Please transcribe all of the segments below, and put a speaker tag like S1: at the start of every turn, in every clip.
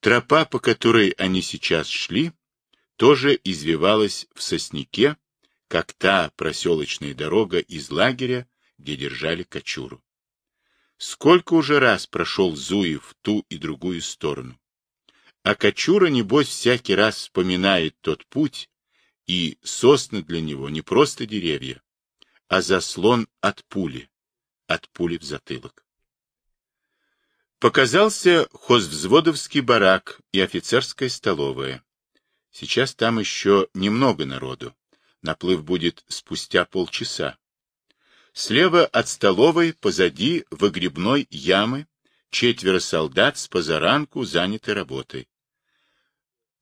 S1: Тропа, по которой они сейчас шли, тоже извивалась в сосняке, как та проселочная дорога из лагеря, где держали кочуру. Сколько уже раз прошел Зуев в ту и другую сторону. А кочура, небось, всякий раз вспоминает тот путь, и сосны для него не просто деревья, а заслон от пули, от пули в затылок. Показался хозвзводовский барак и офицерская столовая. Сейчас там еще немного народу. Наплыв будет спустя полчаса. Слева от столовой, позади выгребной ямы, четверо солдат с позаранку заняты работой.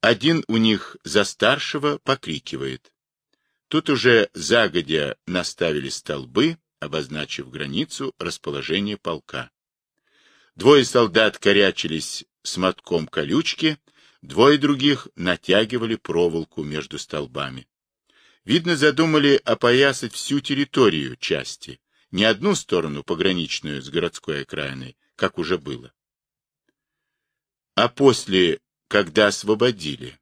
S1: Один у них за старшего покрикивает. Тут уже загодя наставили столбы, обозначив границу расположения полка. Двое солдат корячились с мотком колючки, двое других натягивали проволоку между столбами. Видно, задумали опоясать всю территорию части, не одну сторону пограничную с городской окраиной, как уже было. А после, когда освободили,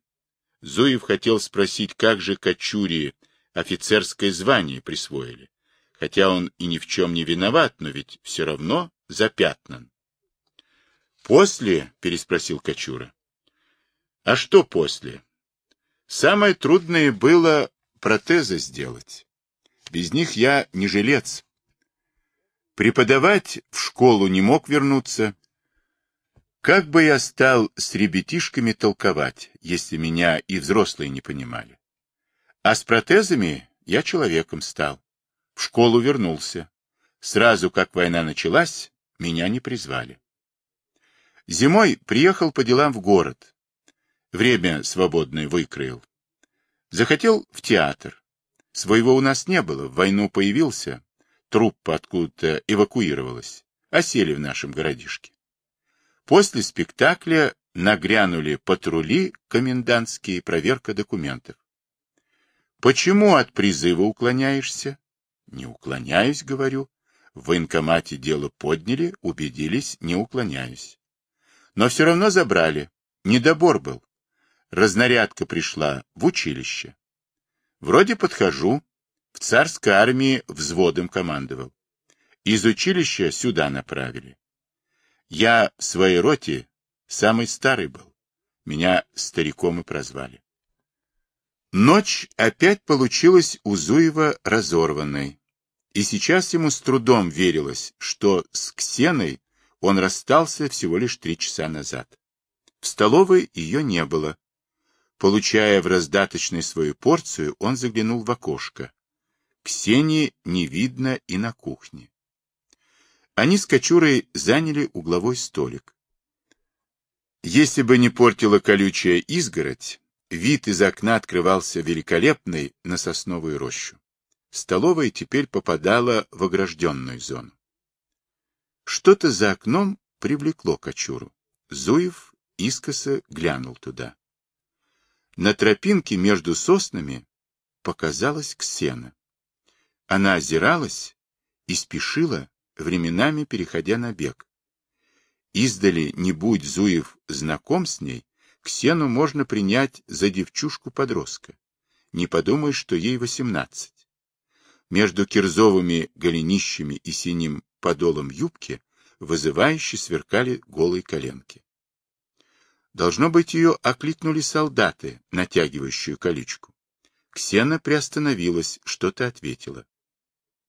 S1: Зуев хотел спросить, как же Кочури офицерское звание присвоили, хотя он и ни в чем не виноват, но ведь все равно запятнан. «После?» — переспросил Кочура. «А что после?» «Самое трудное было протезы сделать. Без них я не жилец. Преподавать в школу не мог вернуться. Как бы я стал с ребятишками толковать, если меня и взрослые не понимали? А с протезами я человеком стал. В школу вернулся. Сразу, как война началась, меня не призвали. Зимой приехал по делам в город. Время свободное выкроил. Захотел в театр. Своего у нас не было, в войну появился. Труппа откуда-то эвакуировалась. Осели в нашем городишке. После спектакля нагрянули патрули комендантские, проверка документов. Почему от призыва уклоняешься? Не уклоняюсь, говорю. В военкомате дело подняли, убедились, не уклоняюсь. Но все равно забрали. Недобор был. Разнарядка пришла в училище. Вроде подхожу, в царской армии взводом командовал. Из училища сюда направили. Я в своей роте самый старый был. Меня стариком и прозвали. Ночь опять получилась у Зуева разорванной. И сейчас ему с трудом верилось, что с Ксеной он расстался всего лишь три часа назад. В столовой ее не было. Получая в раздаточной свою порцию, он заглянул в окошко. Ксении не видно и на кухне. Они с Кочурой заняли угловой столик. Если бы не портила колючая изгородь, вид из окна открывался великолепный на сосновую рощу. Столовая теперь попадала в огражденную зону. Что-то за окном привлекло Кочуру. Зуев искоса глянул туда. На тропинке между соснами показалась Ксена. Она озиралась и спешила, временами переходя на бег. Издали, не будь Зуев знаком с ней, Ксену можно принять за девчушку-подростка. Не подумай, что ей восемнадцать. Между кирзовыми голенищами и синим подолом юбки вызывающе сверкали голые коленки. Должно быть, ее окликнули солдаты, натягивающие колючку. Ксена приостановилась, что-то ответила.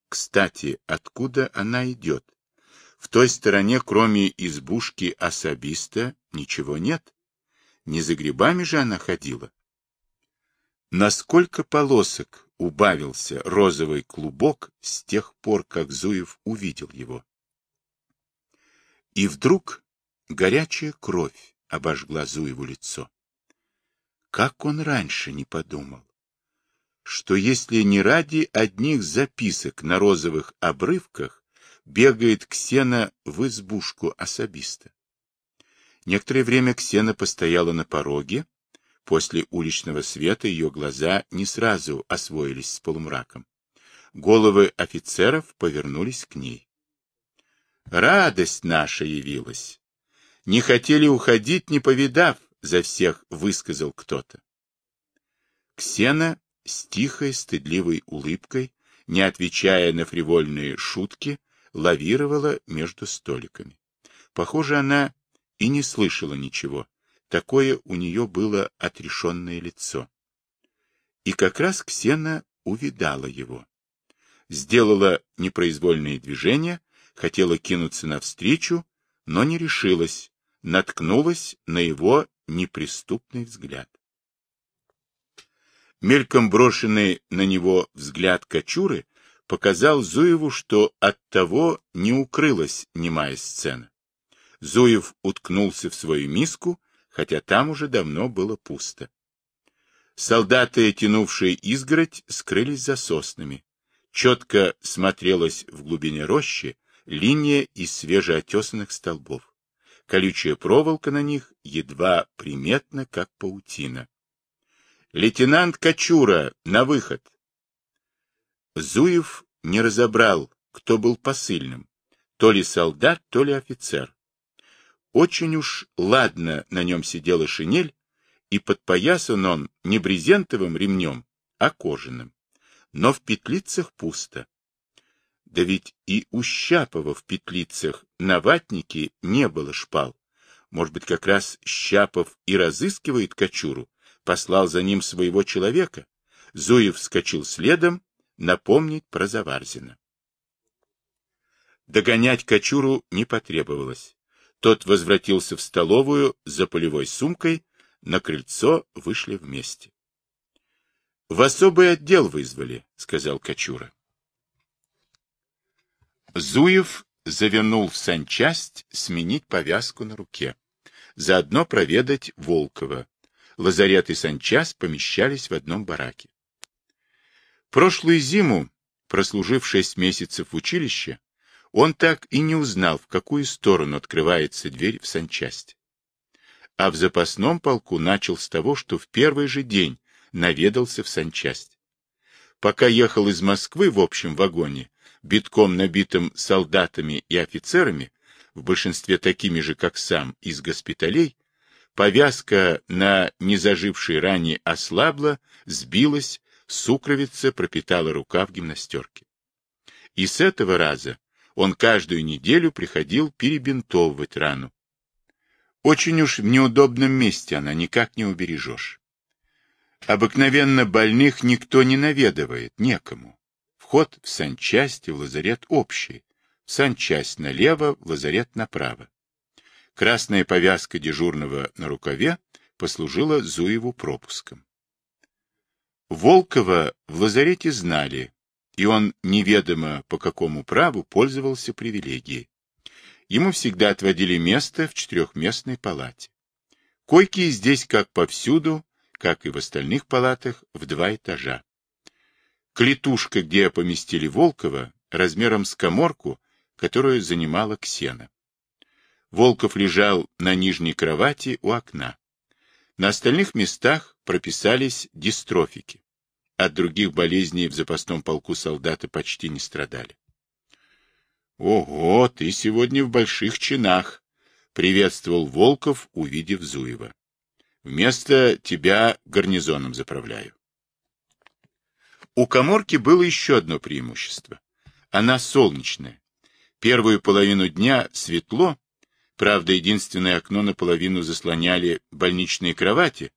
S1: Кстати, откуда она идет? В той стороне, кроме избушки особиста, ничего нет. Не за грибами же она ходила. Насколько полосок убавился розовый клубок с тех пор, как Зуев увидел его. И вдруг горячая кровь обожгла Зуеву лицо. Как он раньше не подумал, что если не ради одних записок на розовых обрывках бегает Ксена в избушку особиста. Некоторое время Ксена постояла на пороге. После уличного света ее глаза не сразу освоились с полумраком. Головы офицеров повернулись к ней. Радость наша явилась. Не хотели уходить, не повидав, за всех высказал кто-то. Ксена с тихой, стыдливой улыбкой, не отвечая на фривольные шутки, лавировала между столиками. Похоже, она и не слышала ничего. Такое у нее было отрешенное лицо. И как раз Ксена увидала его. Сделала непроизвольные движения, хотела кинуться навстречу, но не решилась, наткнулась на его неприступный взгляд. Мельком брошенный на него взгляд Кочуры показал Зуеву, что от того не укрылась немая сцена. Зуев уткнулся в свою миску, хотя там уже давно было пусто. Солдаты, тянувшие изгородь, скрылись за соснами. Четко смотрелась в глубине рощи линия из свежеотесанных столбов. Колючая проволока на них едва приметна, как паутина. «Лейтенант Кочура, на выход!» Зуев не разобрал, кто был посыльным, то ли солдат, то ли офицер. Очень уж ладно на нем сидела шинель, и подпоясан он не брезентовым ремнем, а кожаным. Но в петлицах пусто. Да ведь и у Щапова в петлицах на ватнике не было шпал. Может быть, как раз Щапов и разыскивает Кочуру, послал за ним своего человека. Зуев вскочил следом, напомнить про Заварзина. Догонять Кочуру не потребовалось. Тот возвратился в столовую за полевой сумкой, на крыльцо вышли вместе. — В особый отдел вызвали, — сказал Кочура. Зуев завернул в санчасть сменить повязку на руке. Заодно проведать Волкова. Лазарет и санчасть помещались в одном бараке. Прошлую зиму, прослужив шесть месяцев в училище, он так и не узнал, в какую сторону открывается дверь в санчасть. А в запасном полку начал с того, что в первый же день наведался в санчасть. Пока ехал из Москвы в общем вагоне, битком набитым солдатами и офицерами, в большинстве такими же, как сам, из госпиталей, повязка на незажившей ране ослабла, сбилась, сукровица пропитала рука в гимнастерке. И с этого раза он каждую неделю приходил перебинтовывать рану. Очень уж в неудобном месте она никак не убережешь. Обыкновенно больных никто не наведывает, некому. Вход в санчасть и в лазарет общий. В санчасть налево, в лазарет направо. Красная повязка дежурного на рукаве послужила Зуеву пропуском. Волкова в лазарете знали, и он неведомо по какому праву пользовался привилегией. Ему всегда отводили место в четырехместной палате. Койки здесь, как повсюду, как и в остальных палатах, в два этажа. Клетушка, где поместили Волкова, размером с коморку, которую занимала Ксена. Волков лежал на нижней кровати у окна. На остальных местах прописались дистрофики. От других болезней в запасном полку солдаты почти не страдали. — Ого, ты сегодня в больших чинах! — приветствовал Волков, увидев Зуева. — Вместо тебя гарнизоном заправляю. У коморки было еще одно преимущество. Она солнечная. Первую половину дня светло, правда, единственное окно наполовину заслоняли больничные кровати,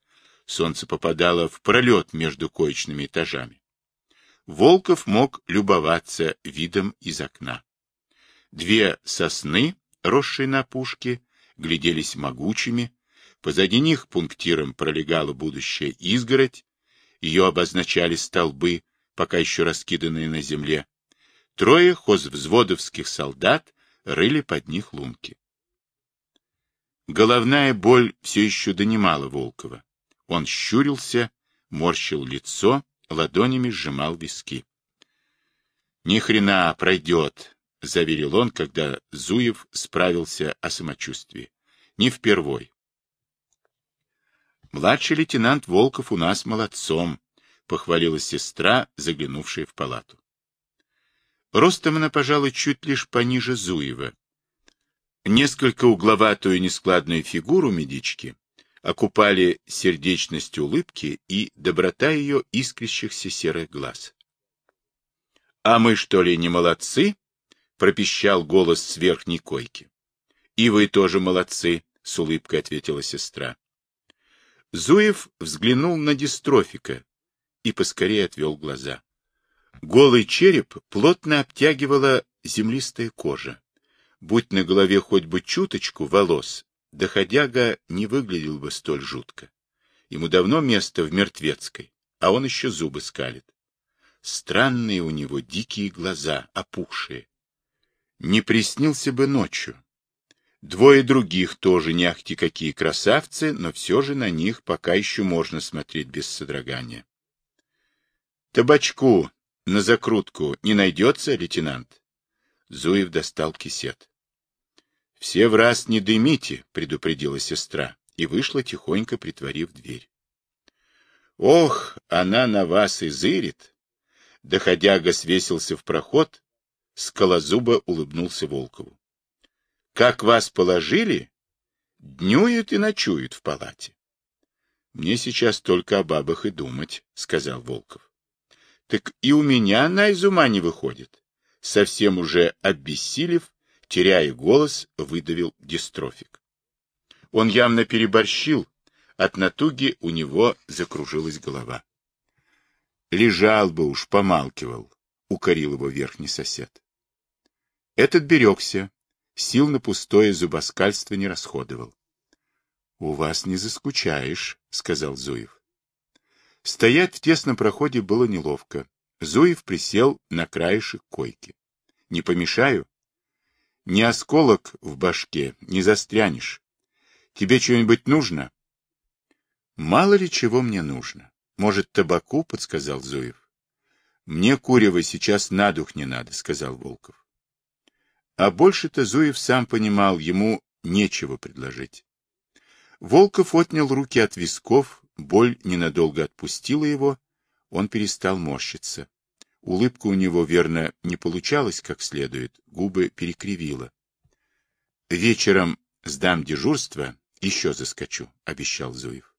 S1: Солнце попадало в пролет между коечными этажами. Волков мог любоваться видом из окна. Две сосны, росшие на пушке, гляделись могучими. Позади них пунктиром пролегала будущая изгородь. Ее обозначали столбы, пока еще раскиданные на земле. Трое хозвзводовских солдат рыли под них лунки. Головная боль все еще донимала Волкова. Он щурился, морщил лицо, ладонями сжимал виски. — Ни хрена пройдет, — заверил он, когда Зуев справился о самочувствии. — Не впервой. Младший лейтенант Волков у нас молодцом, — похвалила сестра, заглянувшая в палату. Ростом она, пожалуй, чуть лишь пониже Зуева. Несколько угловатую нескладную фигуру медички окупали сердечность улыбки и доброта ее искрящихся серых глаз. — А мы, что ли, не молодцы? — пропищал голос с верхней койки. — И вы тоже молодцы, — с улыбкой ответила сестра. Зуев взглянул на дистрофика и поскорее отвел глаза. Голый череп плотно обтягивала землистая кожа. Будь на голове хоть бы чуточку волос, доходяга не выглядел бы столь жутко. Ему давно место в мертвецкой, а он еще зубы скалит. Странные у него дикие глаза, опухшие. Не приснился бы ночью. Двое других тоже не ахти какие красавцы, но все же на них пока еще можно смотреть без содрогания. Табачку на закрутку не найдется, лейтенант? Зуев достал кисет. — Все в раз не дымите, — предупредила сестра, и вышла тихонько, притворив дверь. — Ох, она на вас и зырит! Доходяга свесился в проход, скалозубо улыбнулся Волкову. — Как вас положили, днюют и ночуют в палате. — Мне сейчас только о бабах и думать, — сказал Волков. — Так и у меня она из ума не выходит. Совсем уже обессилев, теряя голос, выдавил дистрофик. Он явно переборщил, от натуги у него закружилась голова. Лежал бы уж, помалкивал, укорил его верхний сосед. Этот берегся, сил на пустое зубоскальство не расходовал. — У вас не заскучаешь, — сказал Зуев. Стоять в тесном проходе было неловко. Зуев присел на краешек койки. — Не помешаю? Ни осколок в башке, не застрянешь. Тебе что-нибудь нужно? Мало ли чего мне нужно. Может, табаку, подсказал Зуев. Мне курева сейчас на дух не надо, сказал Волков. А больше-то Зуев сам понимал, ему нечего предложить. Волков отнял руки от висков, боль ненадолго отпустила его, он перестал морщиться. Улыбка у него, верно, не получалась как следует, губы перекривила. «Вечером сдам дежурство, еще заскочу», — обещал Зуев.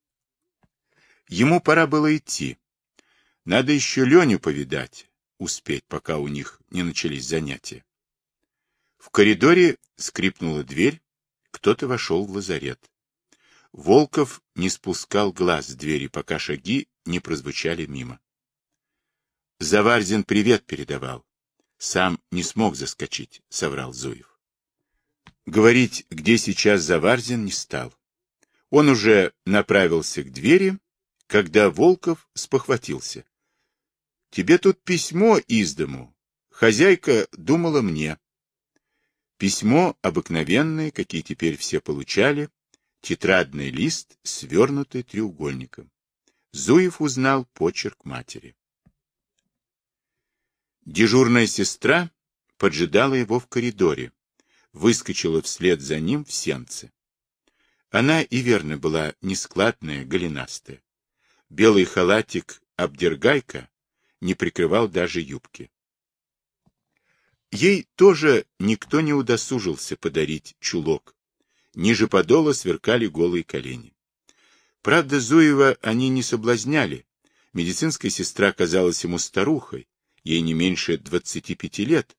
S1: Ему пора было идти. Надо еще Леню повидать, успеть, пока у них не начались занятия. В коридоре скрипнула дверь, кто-то вошел в лазарет. Волков не спускал глаз с двери, пока шаги не прозвучали мимо. Заварзин привет передавал. Сам не смог заскочить, соврал Зуев. Говорить, где сейчас Заварзин, не стал. Он уже направился к двери, когда Волков спохватился. — Тебе тут письмо из дому. Хозяйка думала мне. Письмо обыкновенное, какие теперь все получали, тетрадный лист, свернутый треугольником. Зуев узнал почерк матери. Дежурная сестра поджидала его в коридоре, выскочила вслед за ним в сенце. Она и верно была нескладная, голенастая. Белый халатик обдергайка не прикрывал даже юбки. Ей тоже никто не удосужился подарить чулок. Ниже подола сверкали голые колени. Правда, Зуева они не соблазняли. Медицинская сестра казалась ему старухой, ей не меньше 25 лет.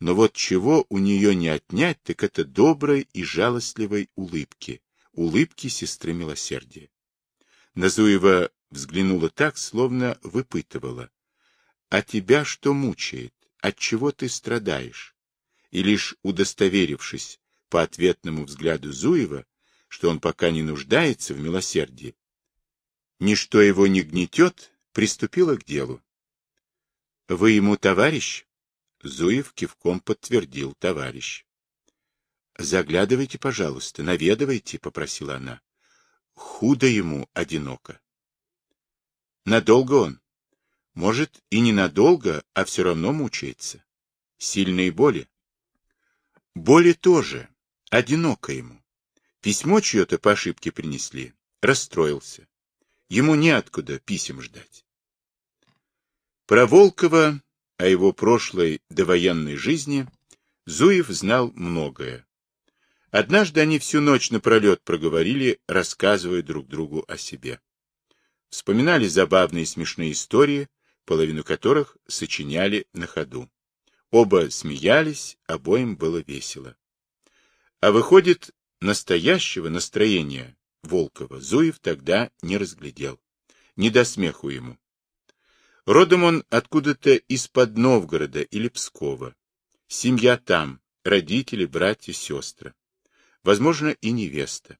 S1: Но вот чего у нее не отнять, так это доброй и жалостливой улыбки, улыбки сестры милосердия. Назуева взглянула так, словно выпытывала. «А тебя что мучает? От чего ты страдаешь?» И лишь удостоверившись по ответному взгляду Зуева, что он пока не нуждается в милосердии, ничто его не гнетет, приступила к делу. — Вы ему товарищ? Зуев кивком подтвердил товарищ. — Заглядывайте, пожалуйста, наведывайте, — попросила она. Худо ему одиноко. — Надолго он? Может, и ненадолго, а все равно мучается. Сильные боли? Боли тоже. Одиноко ему. Письмо чье-то по ошибке принесли. Расстроился. Ему неоткуда писем ждать. Про Волкова, о его прошлой довоенной жизни, Зуев знал многое. Однажды они всю ночь напролет проговорили, рассказывая друг другу о себе. Вспоминали забавные и смешные истории, половину которых сочиняли на ходу. Оба смеялись, обоим было весело. А выходит, настоящего настроения Волкова Зуев тогда не разглядел. Не до смеху ему. Родом он откуда-то из-под Новгорода или Пскова. Семья там, родители, братья, сестры возможно, и невеста.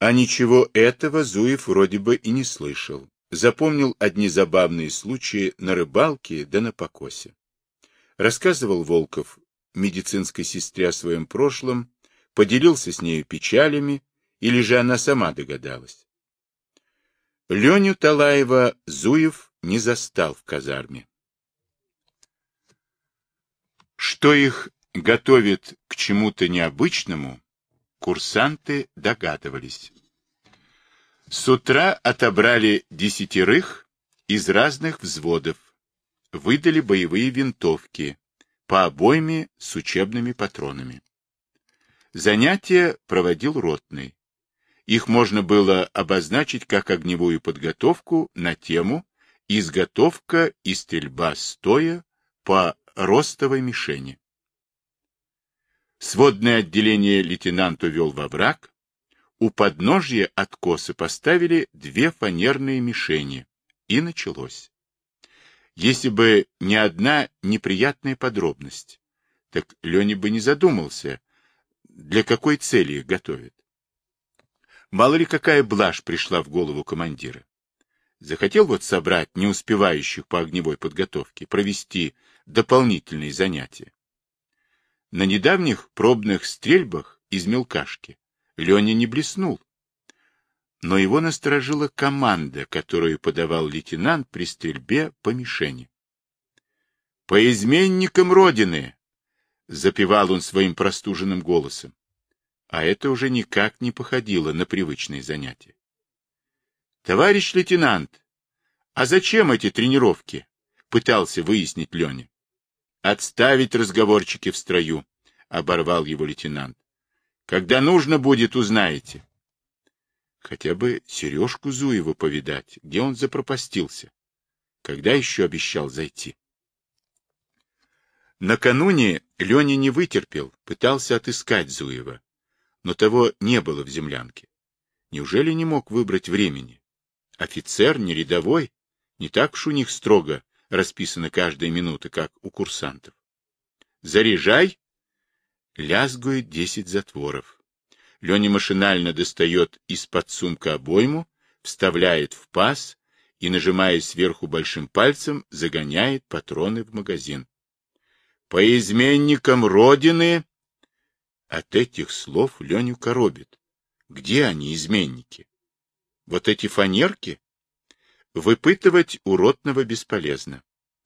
S1: А ничего этого Зуев вроде бы и не слышал. Запомнил одни забавные случаи на рыбалке да на покосе. Рассказывал Волков медицинской сестре о своем прошлом, поделился с нею печалями, или же она сама догадалась. Леню Талаева Зуев не застал в казарме. Что их готовит к чему-то необычному, курсанты догадывались. С утра отобрали десятерых из разных взводов, выдали боевые винтовки по обойме с учебными патронами. Занятия проводил ротный. Их можно было обозначить как огневую подготовку на тему «Изготовка и стрельба стоя по ростовой мишени». Сводное отделение лейтенант увел во враг. У подножья откоса поставили две фанерные мишени. И началось. Если бы не одна неприятная подробность, так Леня бы не задумался, для какой цели их готовят. Мало ли какая блажь пришла в голову командира. Захотел вот собрать не успевающих по огневой подготовке, провести дополнительные занятия. На недавних пробных стрельбах из мелкашки Леня не блеснул. Но его насторожила команда, которую подавал лейтенант при стрельбе по мишени. «По изменникам Родины!» — запевал он своим простуженным голосом. А это уже никак не походило на привычные занятия. «Товарищ лейтенант, а зачем эти тренировки?» — пытался выяснить Леня. Отставить разговорчики в строю, — оборвал его лейтенант. Когда нужно будет, узнаете. Хотя бы Сережку Зуева повидать, где он запропастился. Когда еще обещал зайти? Накануне Леня не вытерпел, пытался отыскать Зуева, но того не было в землянке. Неужели не мог выбрать времени? Офицер, не рядовой, не так уж у них строго расписана каждая минута, как у курсантов. «Заряжай!» Лязгует десять затворов. Леня машинально достает из-под сумка обойму, вставляет в паз и, нажимая сверху большим пальцем, загоняет патроны в магазин. «По изменникам Родины!» От этих слов Леню коробит. Где они, изменники? Вот эти фанерки? Выпытывать уродного бесполезно.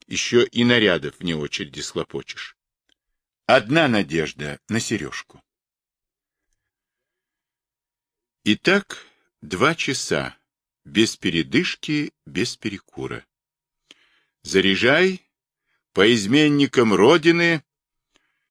S1: Еще и нарядов вне очереди схлопочешь. Одна надежда на сережку. Итак, два часа, без передышки, без перекура. Заряжай, по изменникам Родины,